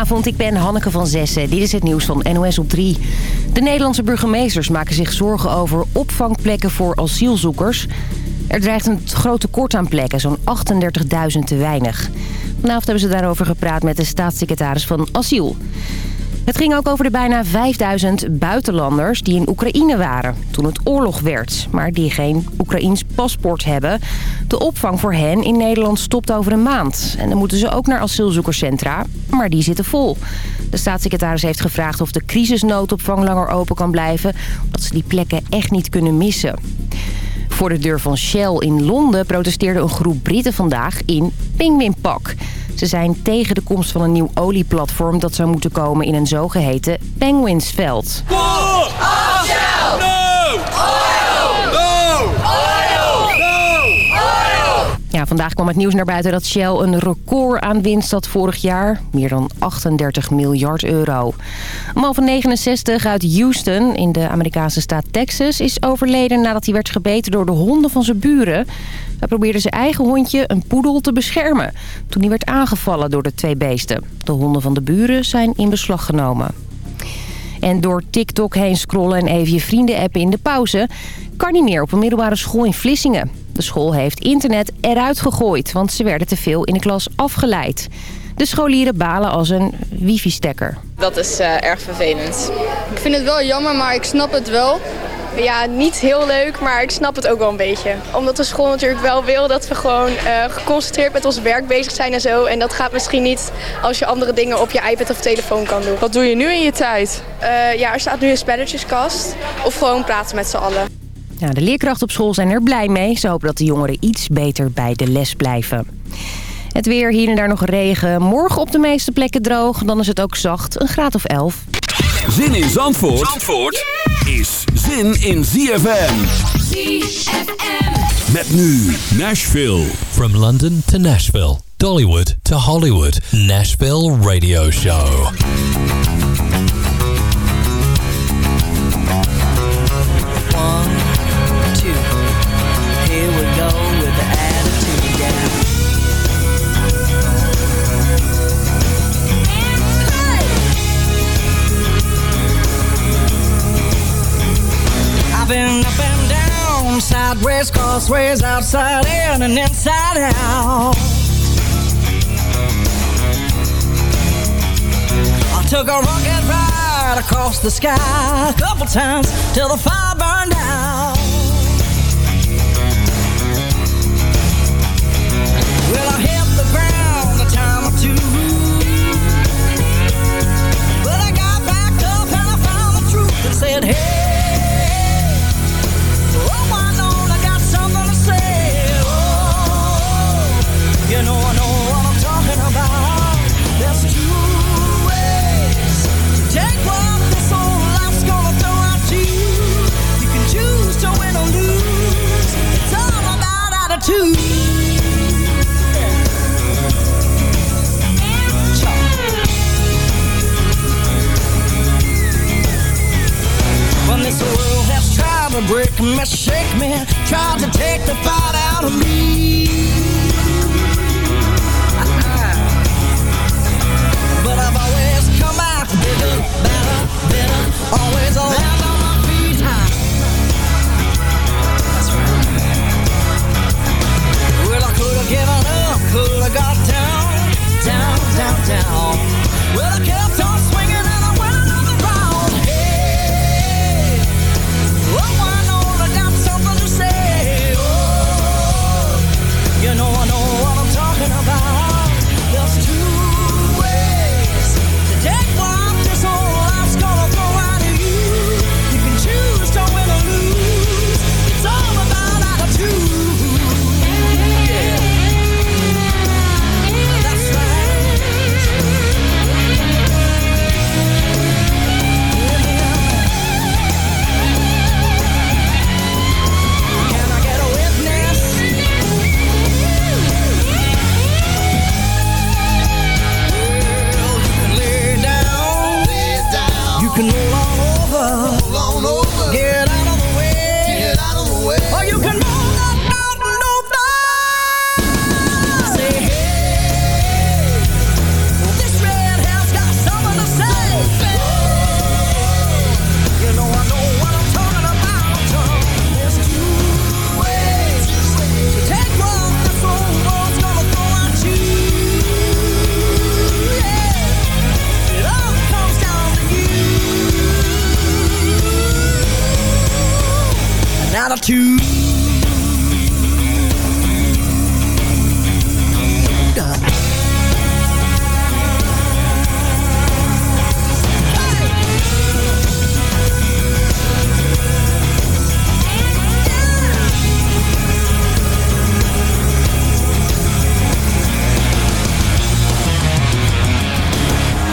Goedenavond, ik ben Hanneke van Zessen. Dit is het nieuws van NOS op 3. De Nederlandse burgemeesters maken zich zorgen over opvangplekken voor asielzoekers. Er dreigt een groot tekort aan plekken, zo'n 38.000 te weinig. Vanavond hebben ze daarover gepraat met de staatssecretaris van Asiel. Het ging ook over de bijna 5000 buitenlanders die in Oekraïne waren toen het oorlog werd, maar die geen Oekraïns paspoort hebben. De opvang voor hen in Nederland stopt over een maand. En dan moeten ze ook naar asielzoekerscentra, maar die zitten vol. De staatssecretaris heeft gevraagd of de crisisnoodopvang langer open kan blijven, omdat ze die plekken echt niet kunnen missen. Voor de deur van Shell in Londen protesteerde een groep Britten vandaag in Penguinpak. Ze zijn tegen de komst van een nieuw olieplatform dat zou moeten komen in een zogeheten Penguinsveld. Vandaag kwam het nieuws naar buiten dat Shell een record aan winst had vorig jaar. Meer dan 38 miljard euro. Een man van 69 uit Houston in de Amerikaanse staat Texas is overleden nadat hij werd gebeten door de honden van zijn buren. Hij probeerde zijn eigen hondje, een poedel, te beschermen toen hij werd aangevallen door de twee beesten. De honden van de buren zijn in beslag genomen. En door TikTok heen scrollen en even je vrienden appen in de pauze... kan niet meer op een middelbare school in Vlissingen. De school heeft internet eruit gegooid, want ze werden te veel in de klas afgeleid. De scholieren balen als een wifi-stekker. Dat is eh, erg vervelend. Ik vind het wel jammer, maar ik snap het wel. Ja, niet heel leuk, maar ik snap het ook wel een beetje. Omdat de school natuurlijk wel wil dat we gewoon eh, geconcentreerd met ons werk bezig zijn en zo. En dat gaat misschien niet als je andere dingen op je iPad of telefoon kan doen. Wat doe je nu in je tijd? Eh, ja, er staat nu een spelletjeskast. Of gewoon praten met z'n allen. Ja, de leerkrachten op school zijn er blij mee. Ze hopen dat de jongeren iets beter bij de les blijven. Het weer, hier en daar nog regen. Morgen op de meeste plekken droog. Dan is het ook zacht, een graad of 11. Zin in Zandvoort, Zandvoort is zin in ZFM. ZFM. Met nu Nashville. From London to Nashville. Dollywood to Hollywood. Nashville Radio Show. Sideways, crossways, outside in and inside out. I took a rocket ride across the sky a couple times till the fire burned out. Well, I hit the ground a time or two. But I got back up and I found the truth and said, hey, break me, shake me, tried to take the fight out of me.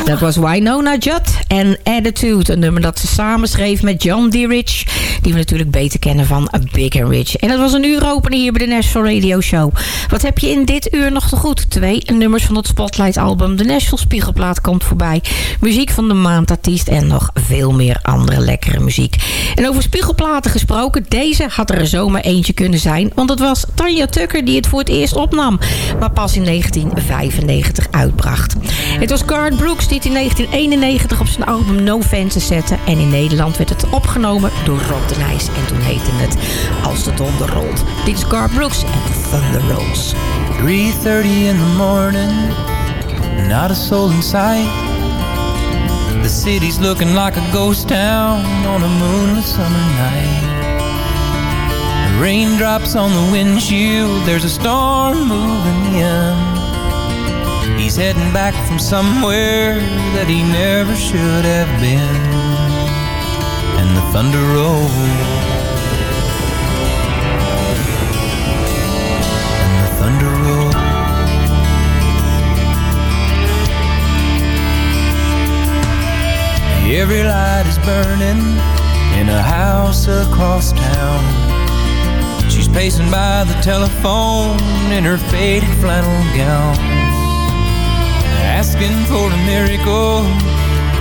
Dat was Wynonna Judd en Attitude. Een nummer dat ze samen schreef met John D. Rich. Die we natuurlijk beter kennen van A Big and Rich. En dat was een uur openen hier bij de Nashville Radio Show. Wat heb je in dit uur nog te goed? Twee nummers van het Spotlight album. De Nashville Spiegelplaat komt voorbij. Muziek van de maandartiest en nog veel meer andere lekkere muziek. En over spiegelplaten gesproken. Deze had er zomaar eentje kunnen zijn. Want het was Tanja Tucker die het voor het eerst opnam. Maar pas in 1995 uitbracht. Het was Garth Brooks die het in 1991 op zijn album No Fences zette. En in Nederland werd het opgenomen door Rob de Nijs. En toen heette het Als de donder rolt. Dit is Garth Brooks en Thunder Rolls. 3.30 in the morning, not a soul in sight. The city's looking like a ghost town on a moonless summer night. Raindrops on the windshield, there's a storm moving in. He's heading back from somewhere that he never should have been. And the thunder rolls. And the thunder rolls. Every light is burning in a house across town. She's pacing by the telephone in her faded flannel gown. Asking for a miracle,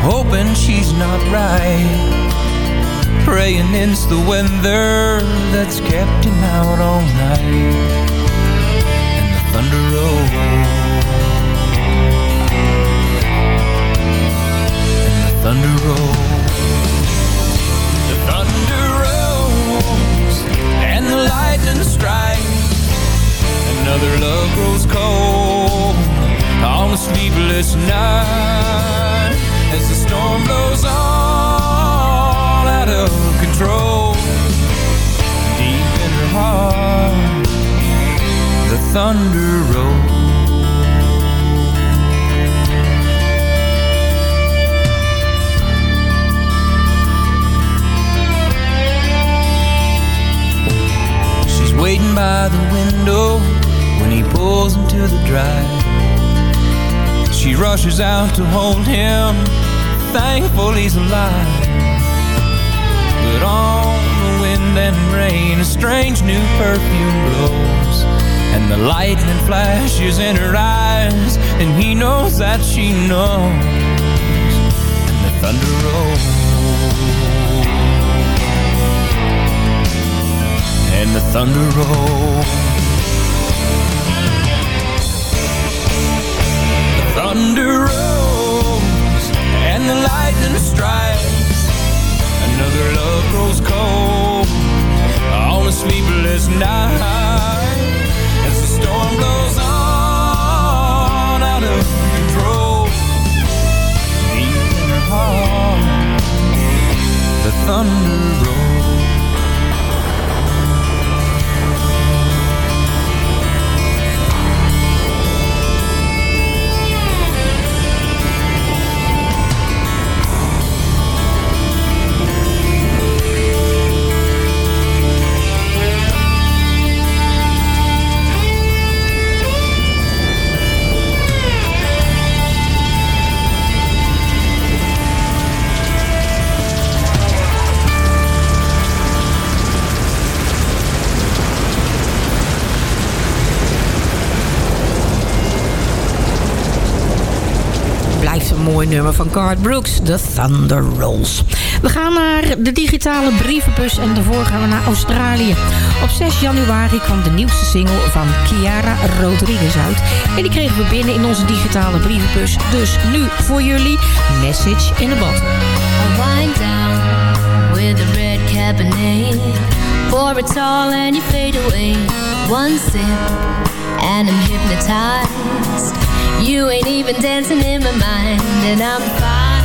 hoping she's not right. Praying it's the weather that's kept him out all night. And the thunder rolls. And the thunder rolls. Rushes out to hold him, thankful he's alive. But on the wind and rain, a strange new perfume blows. And the lightning flashes in her eyes, and he knows that she knows. And the thunder rolls. And the thunder rolls. Thunder rolls and the lightning strikes. Another love grows cold on a sleepless night as the storm blows on out of control. Deep in her heart, the thunder rolls. Mooi nummer van Garth Brooks, The Thunder Rolls. We gaan naar de digitale brievenbus en daarvoor gaan we naar Australië. Op 6 januari kwam de nieuwste single van Chiara Rodriguez uit. En die kregen we binnen in onze digitale brievenbus. Dus nu voor jullie Message in a Bottle. Wind down with a red cabernet Pour it all and you fade away One sip and I'm hypnotized You ain't even dancing in my mind, and I'm fine.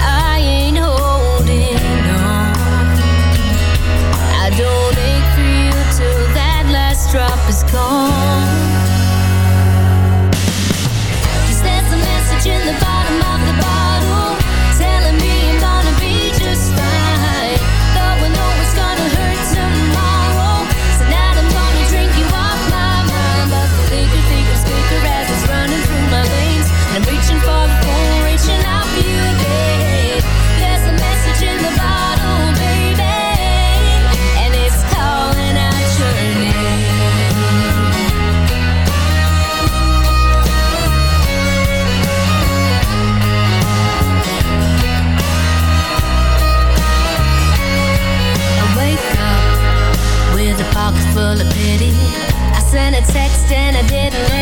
I ain't holding on. I don't ache for you till that last drop is gone. Cause there's a message in the bottom of the bottle. full of pity. I sent a text and I didn't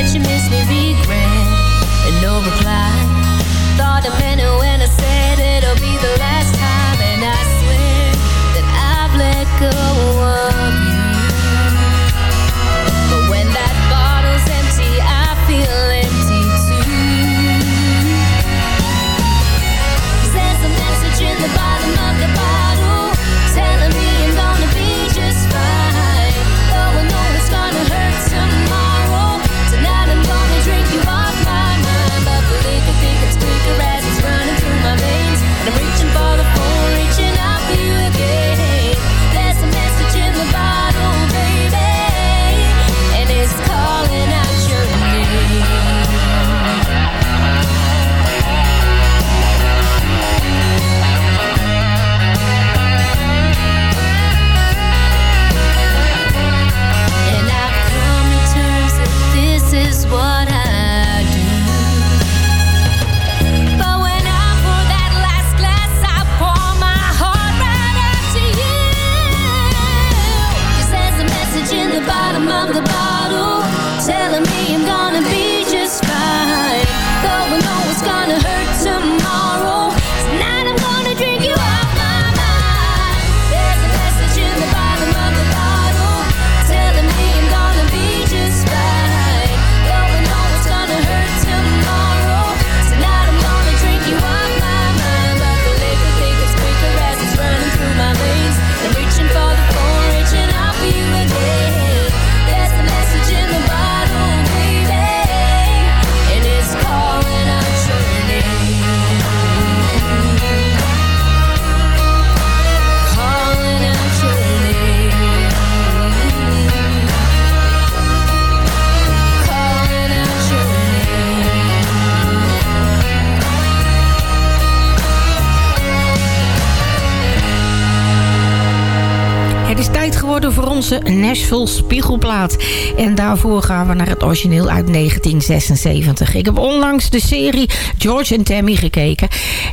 onze Nashville Spiegelplaat. En daarvoor gaan we naar het origineel uit 1976. Ik heb onlangs de serie George en Tammy gekeken.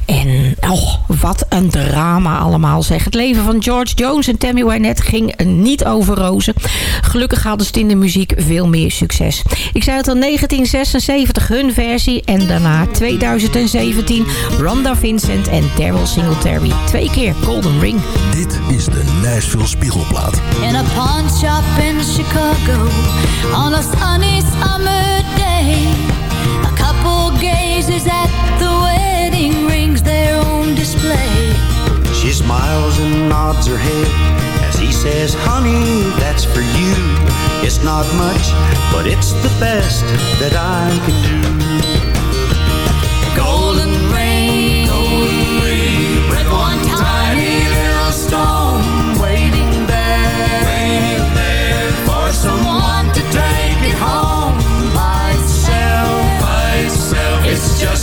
En och, wat een drama allemaal zeg. Het leven van George Jones en Tammy Wynette ging niet over rozen. Gelukkig hadden ze het in de muziek veel meer succes. Ik zei het al, 1976 hun versie. En daarna 2017 Rhonda Vincent en Daryl Singletary. Twee keer Golden Ring. Dit is de Nashville Spiegelplaat. En pawn shop in Chicago on a sunny summer day. A couple gazes at the wedding rings, their own display. She smiles and nods her head as he says, honey, that's for you. It's not much, but it's the best that I can do.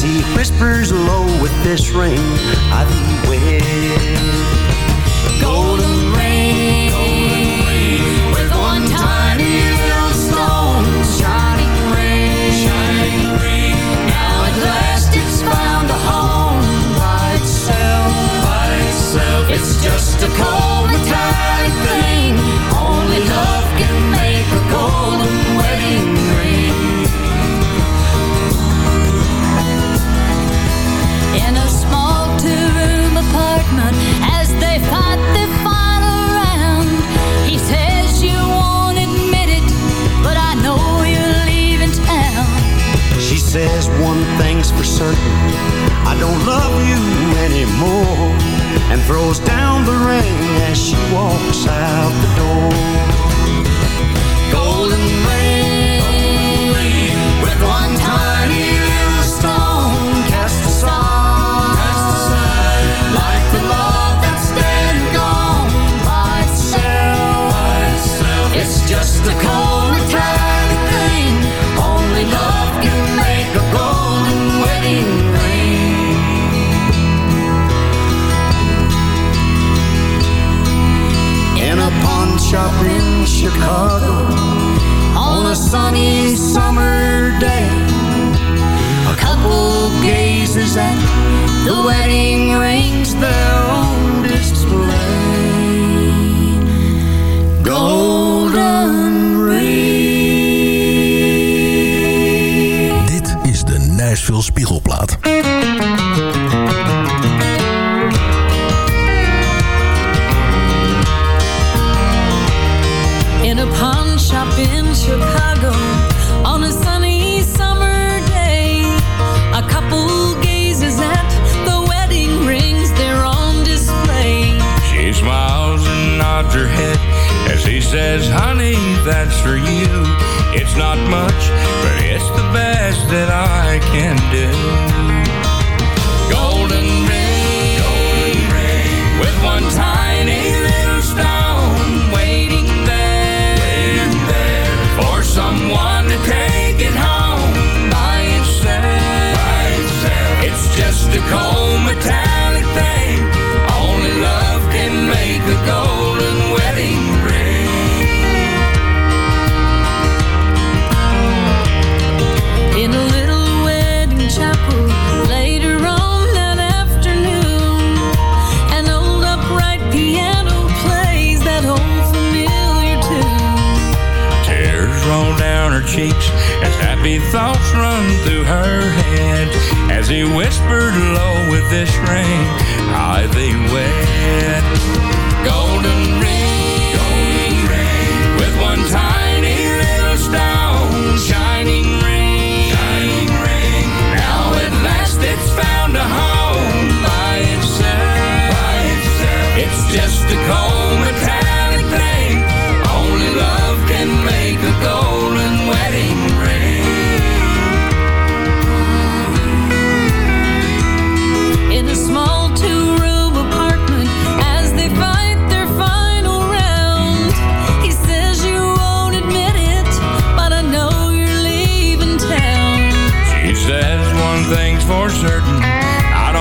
as he whispers low with this ring, I thee wed. Golden I don't love you anymore. And throws down the ring as she walks out the door. Golden ring with one tiny Chicago on a sunny summer day. A couple gazes at the wedding rings there in a pawn shop in Chicago on a sunny summer day. A couple gazes at the wedding rings there on display. She smiles and nods her head as he says, Honey, that's for you. It's not much, but it's the best that I can do. Happy thoughts run through her head. As he whispered low with this ring, I thee wed. Golden ring,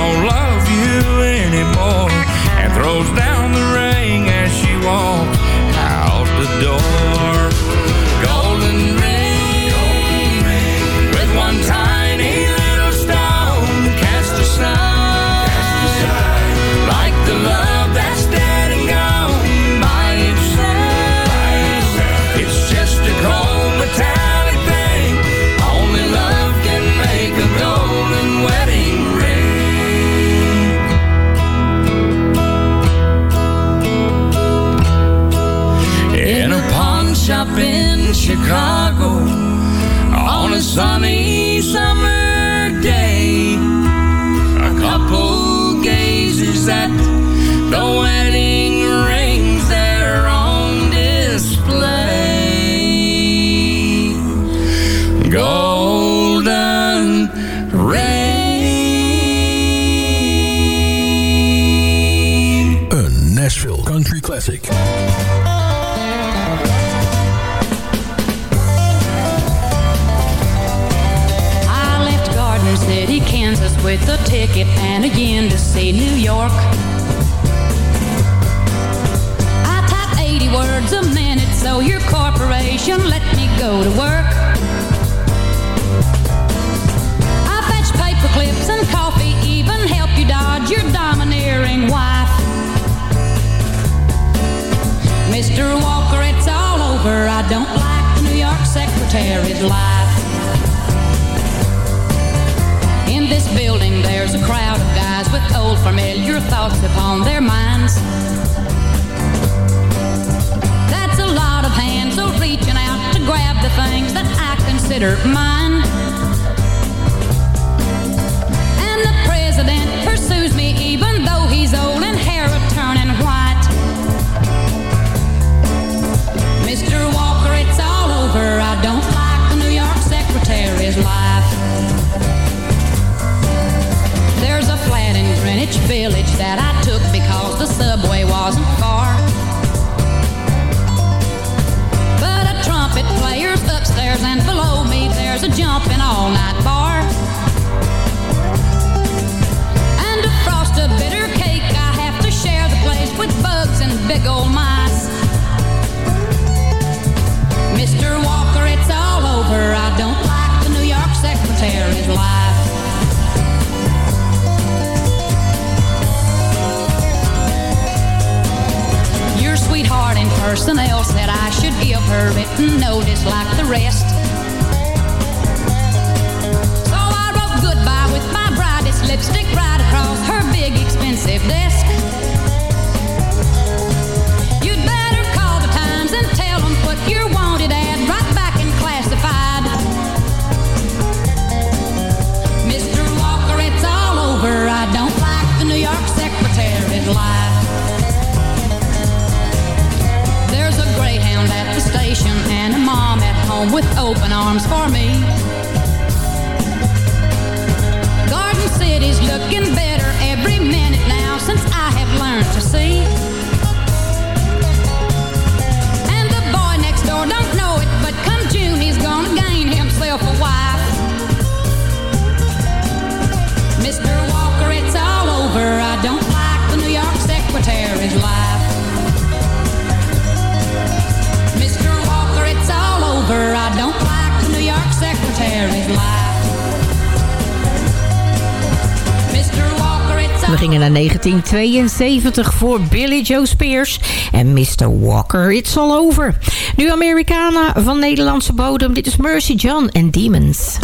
Don't love you anymore. And throws down Chicago On a sunny summer day. A couple gazes at the wedding rings there on display. Golden ring Een Nashville Country Classic. With a ticket and again to see New York. I type 80 words a minute, so your corporation let me go to work. I fetch paper clips and coffee, even help you dodge your domineering wife. Mr. Walker, it's all over. I don't like New York secretary's life. Building, there's a crowd of guys with old familiar thoughts upon their minds. That's a lot of hands all reaching out to grab the things that I consider mine. Subway wasn't far. But a trumpet player's upstairs and below me there's a jumping all night bar. And to frost a bitter cake, I have to share the place with bugs and big old mice. Mr. Walker, it's all over. I don't like the New York secretary's life. Sweetheart in personnel said I should give her written notice like the rest. So I wrote goodbye with my brightest lipstick right across her big expensive desk. Greyhound at the station and a mom at home with open arms for me. Garden City's looking better every minute now since I have learned to see. And the boy next door don't know it, but come June he's gonna gain himself a wife. Gingen naar 1972 voor Billy Joe Spears en Mr. Walker. It's all over. Nu Americana van Nederlandse bodem. Dit is Mercy John en Demons.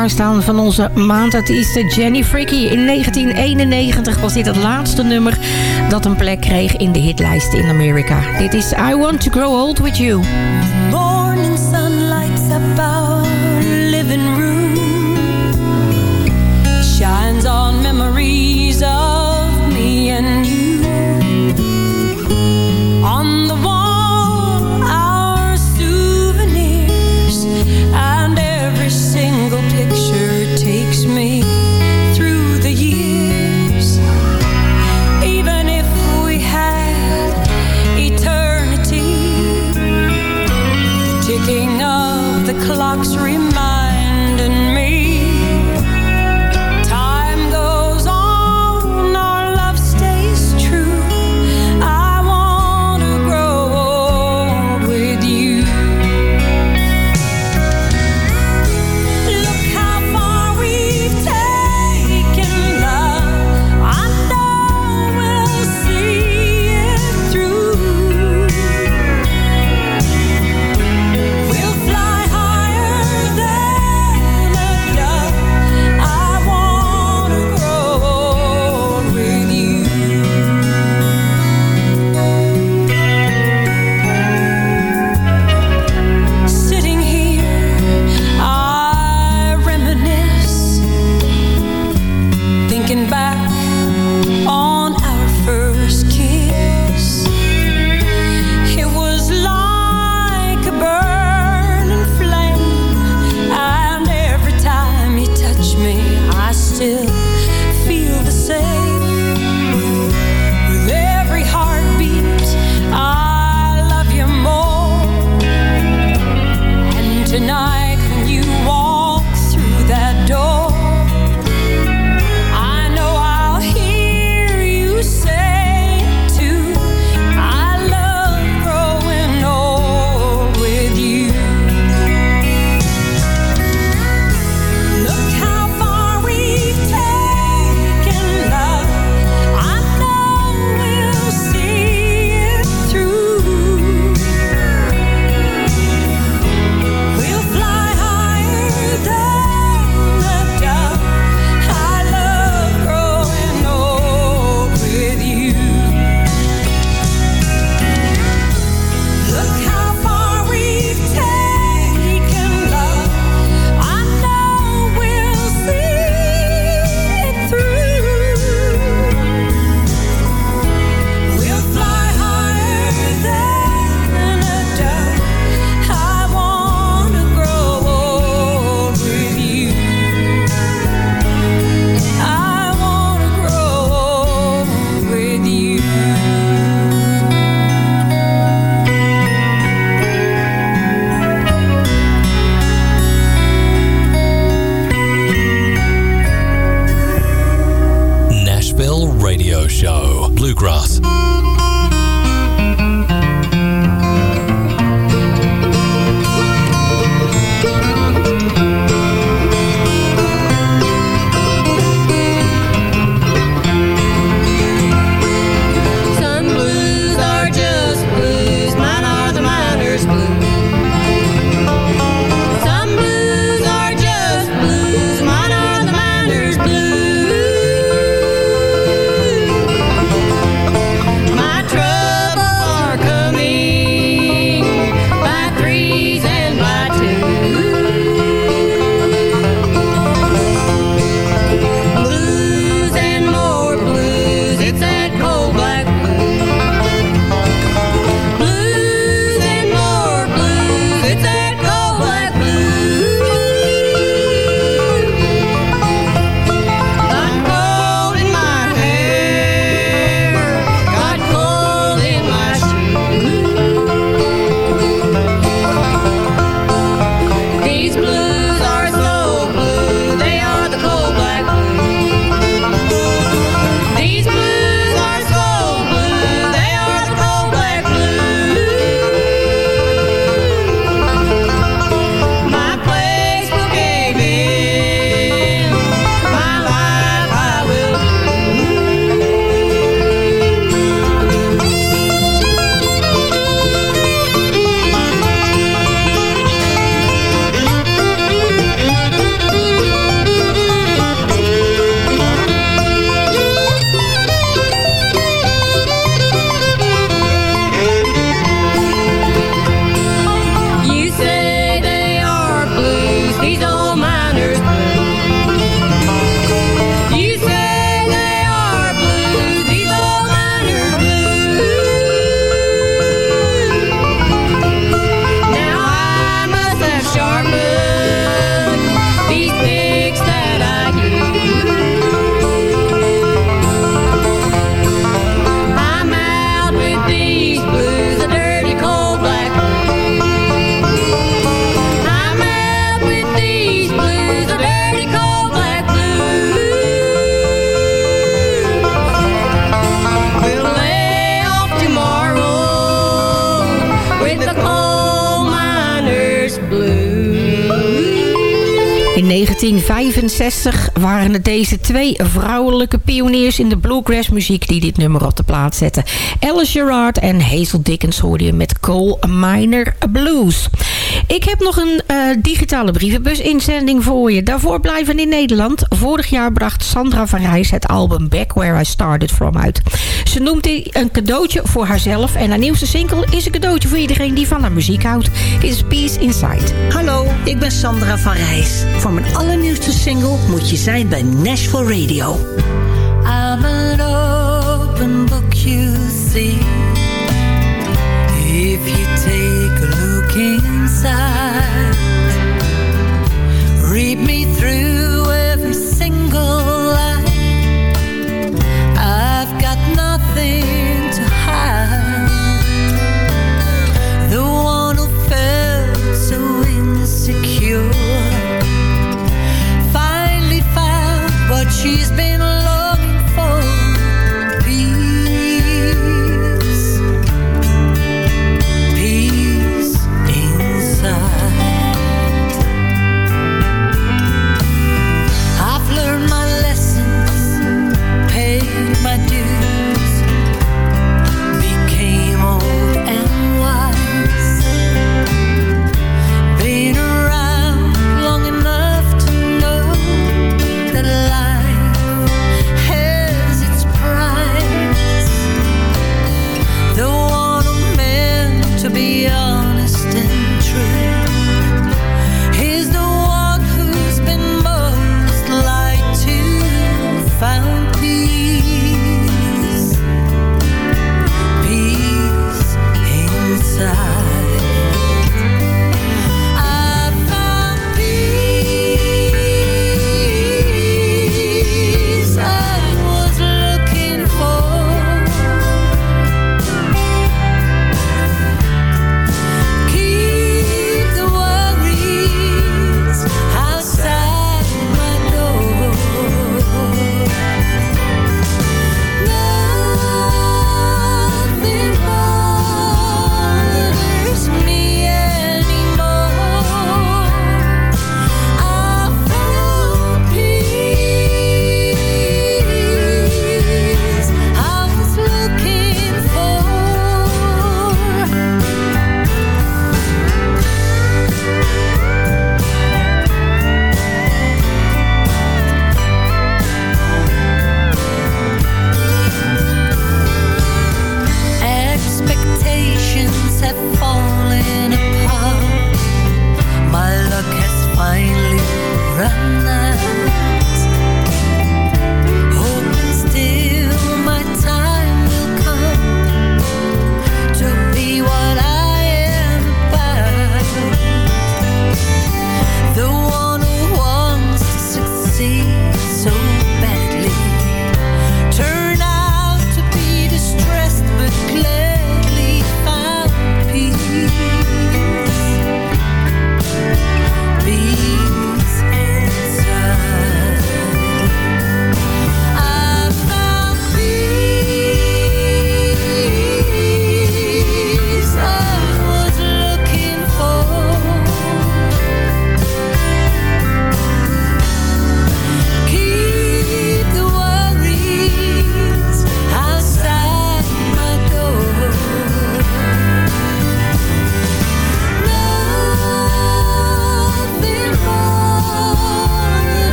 klaarstaan van onze maandartieste Jenny Fricky. In 1991 was dit het laatste nummer dat een plek kreeg in de hitlijst in Amerika. Dit is I Want To Grow Old With You. 1965 waren het deze twee vrouwelijke pioniers in de bluegrass muziek die dit nummer op de plaat zetten. Alice Gerard en Hazel Dickens hoorde je met Coal Miner Blues. Ik heb nog een eh, digitale brievenbus-inzending voor je. Daarvoor blijven in Nederland. Vorig jaar bracht Sandra van Rijs het album Back Where I Started From uit. Ze noemt die een cadeautje voor haarzelf. En haar nieuwste single is een cadeautje voor iedereen die van haar muziek houdt. Dit is Peace Inside. Hallo, ik ben Sandra van Rijs. Voor mijn allernieuwste single moet je zijn bij Nashville Radio.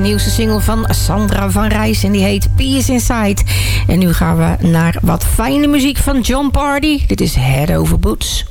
nieuwste single van Sandra van Rijs. En die heet Peace Inside. En nu gaan we naar wat fijne muziek van John Party. Dit is Head Over Boots.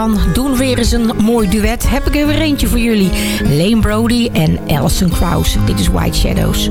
van Doen weer eens een mooi duet. Heb ik er weer eentje voor jullie. Lane Brody en Alison Krauss. Dit is White Shadows.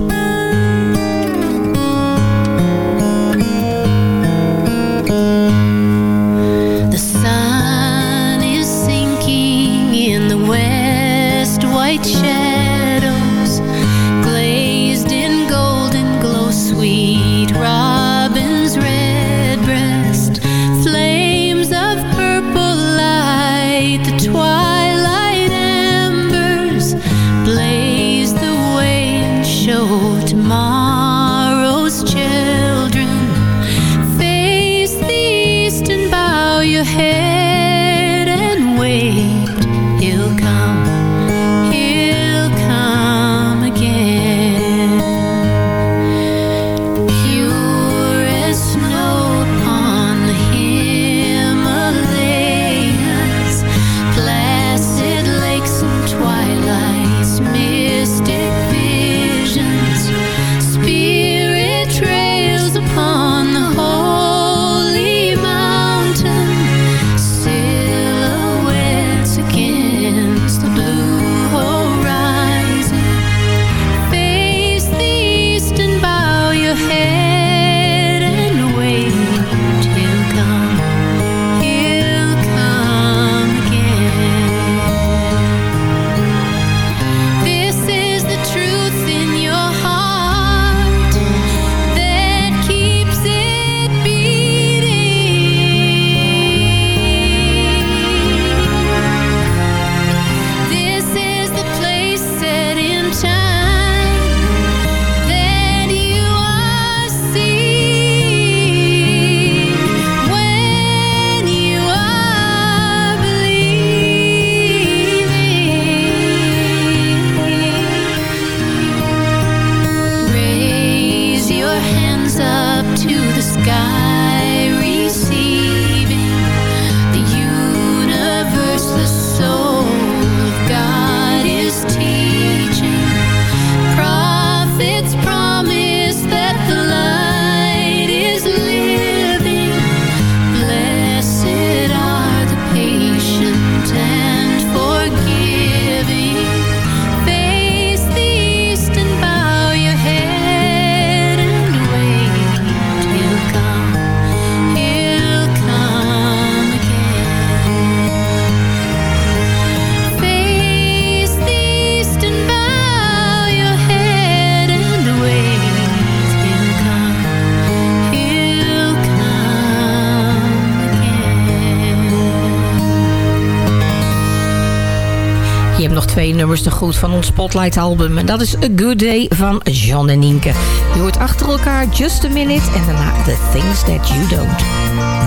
Nummers te goed van ons Spotlight album. En dat is A Good Day van John en Nienke. Je hoort achter elkaar Just a Minute en daarna The Things That You Don't.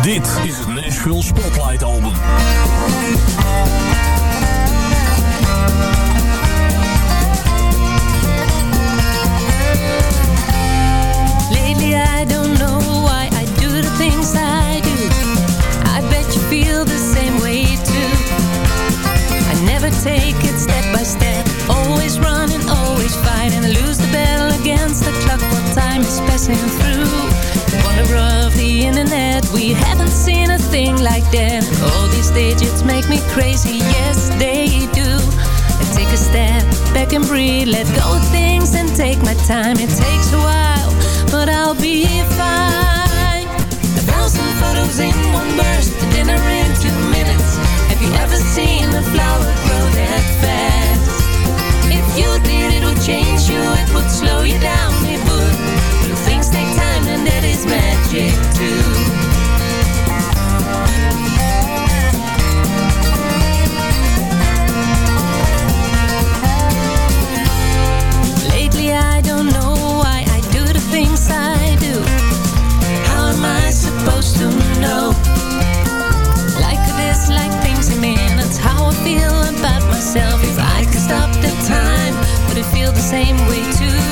Dit is het Nashville Spotlight Album. Take it step by step. Always running, always fighting. Lose the battle against the clock What time is passing through. Wonder of the internet. We haven't seen a thing like that. All these digits make me crazy. Yes, they do. Take a step back and breathe. Let go of things and take my time. It takes same way too?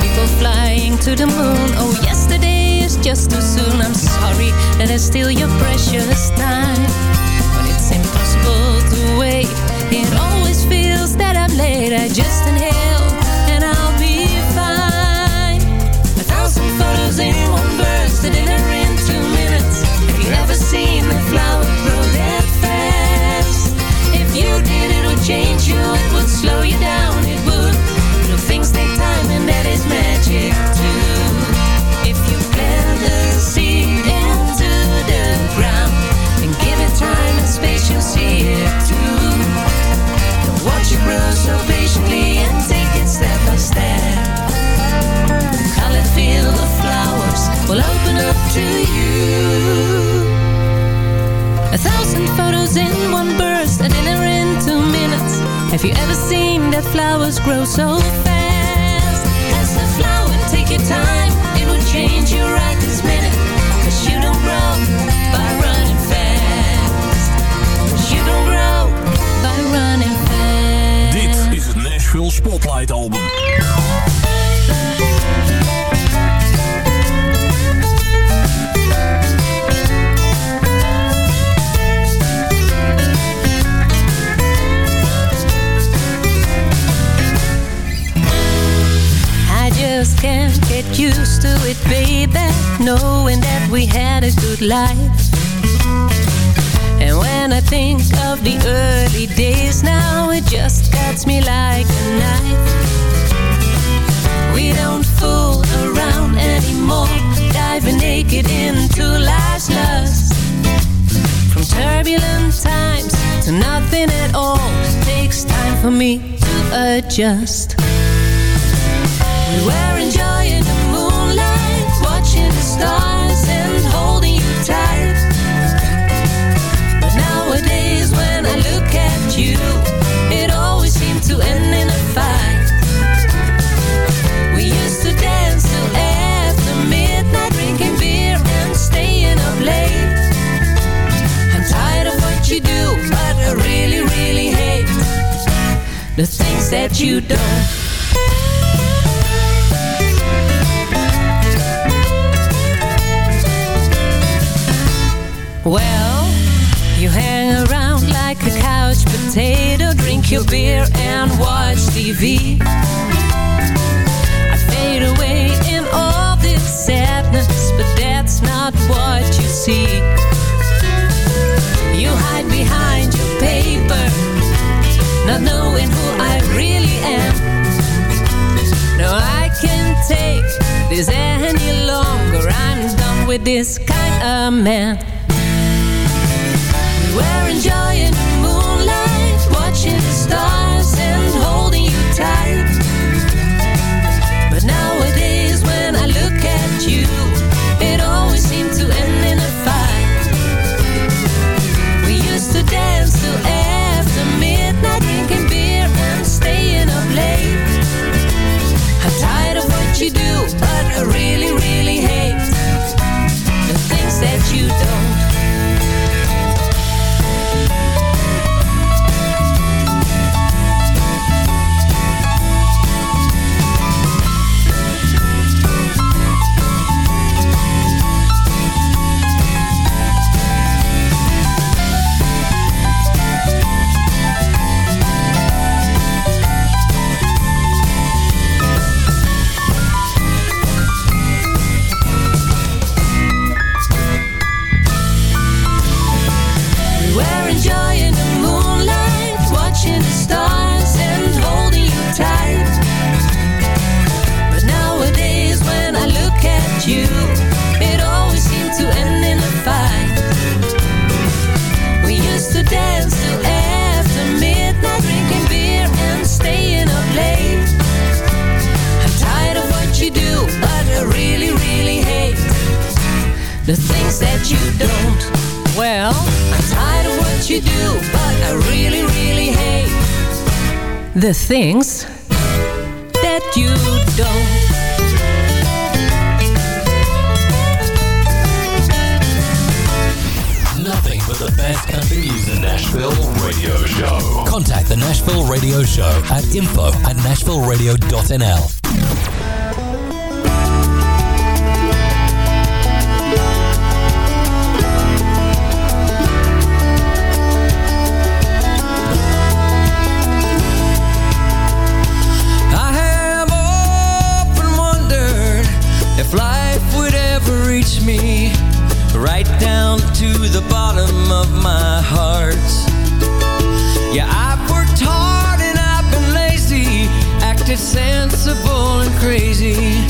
People flying to the moon. Oh, yesterday is just too soon. I'm sorry that I steal your precious time. But it's impossible to wait. It always feels that I'm late. I just inhale photos in one burst, a dinner in two minutes. Have you ever seen that flowers grow so fast? As a flower, take your time, it will change you right this minute. Cause you don't grow by running fast. You don't grow by running fast. Dit is het Nashville Spotlight Album. Good life. And when I think of the early days now, it just cuts me like a knife. We don't fool around anymore, diving naked into life's lust. From turbulent times to nothing at all, takes time for me to adjust. Things that you don't. Well, you hang around like a couch potato, drink your beer and watch TV. I fade away in all this sadness, but that's not what you see. You hide behind your paper, not knowing who I really am. No, I can't take this any longer. I'm done with this kind of man. We were enjoying the moonlight, watching the stars Mary. well. I'm tired of what you do, but I really, really hate the things that you don't. Nothing but the best country music. Nashville Radio Show. Contact the Nashville Radio Show at info at nashvilleradio.nl. reach me right down to the bottom of my heart. Yeah, I've worked hard and I've been lazy, acted sensible and crazy.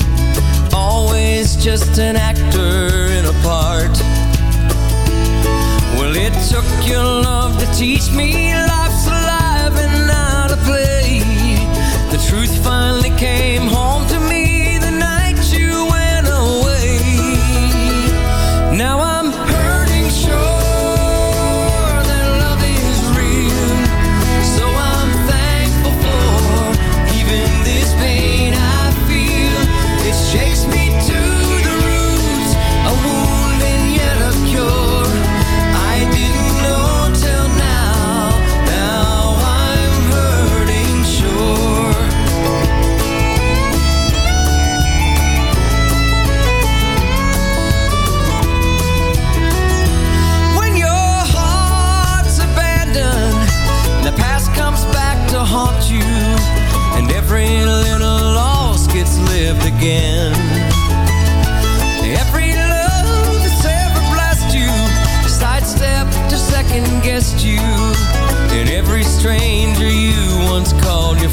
Always just an actor in a part. Well, it took your love to teach me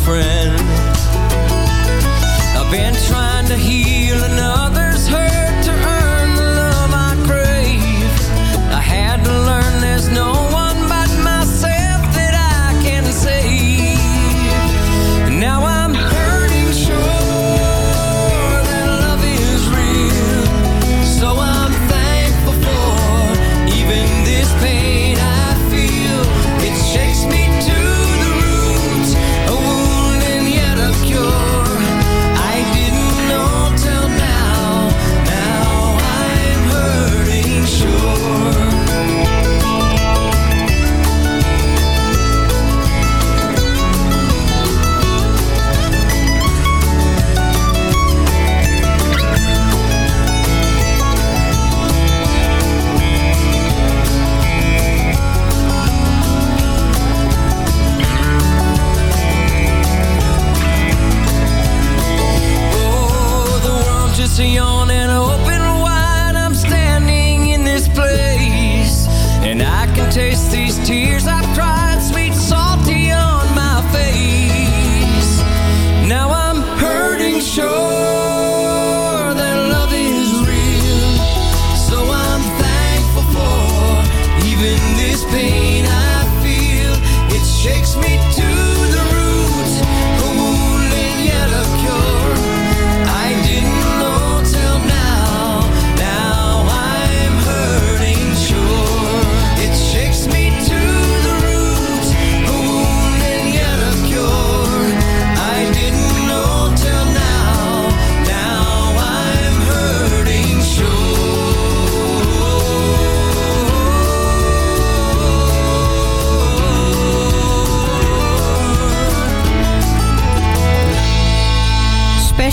friend. I've been trying to heal enough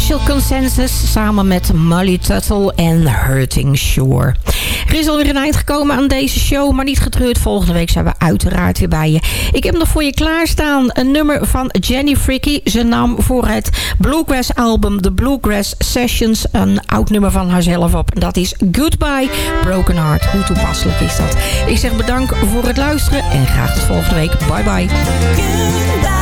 Special Consensus samen met Molly Tuttle en Hurting Shore. Er is alweer een eind gekomen aan deze show, maar niet getreurd. Volgende week zijn we uiteraard weer bij je. Ik heb nog voor je klaarstaan een nummer van Jenny Fricky. Ze nam voor het Bluegrass album The Bluegrass Sessions een oud nummer van haarzelf op. Dat is Goodbye Broken Heart. Hoe toepasselijk is dat? Ik zeg bedankt voor het luisteren en graag tot volgende week. Bye bye.